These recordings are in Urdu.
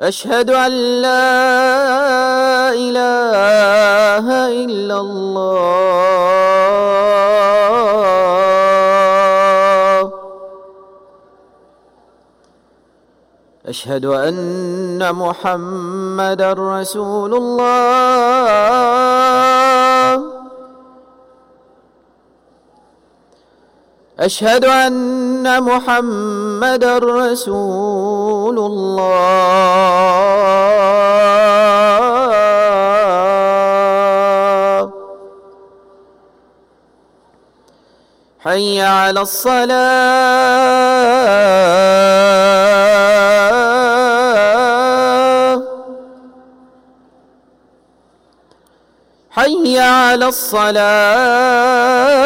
أشهد أن لا إله إلا الله. أشهد أن محمد رسول الله. أشهد أن محمد رسول الله. حي على الصلاة. حي على الصلاة.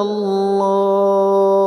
اللہ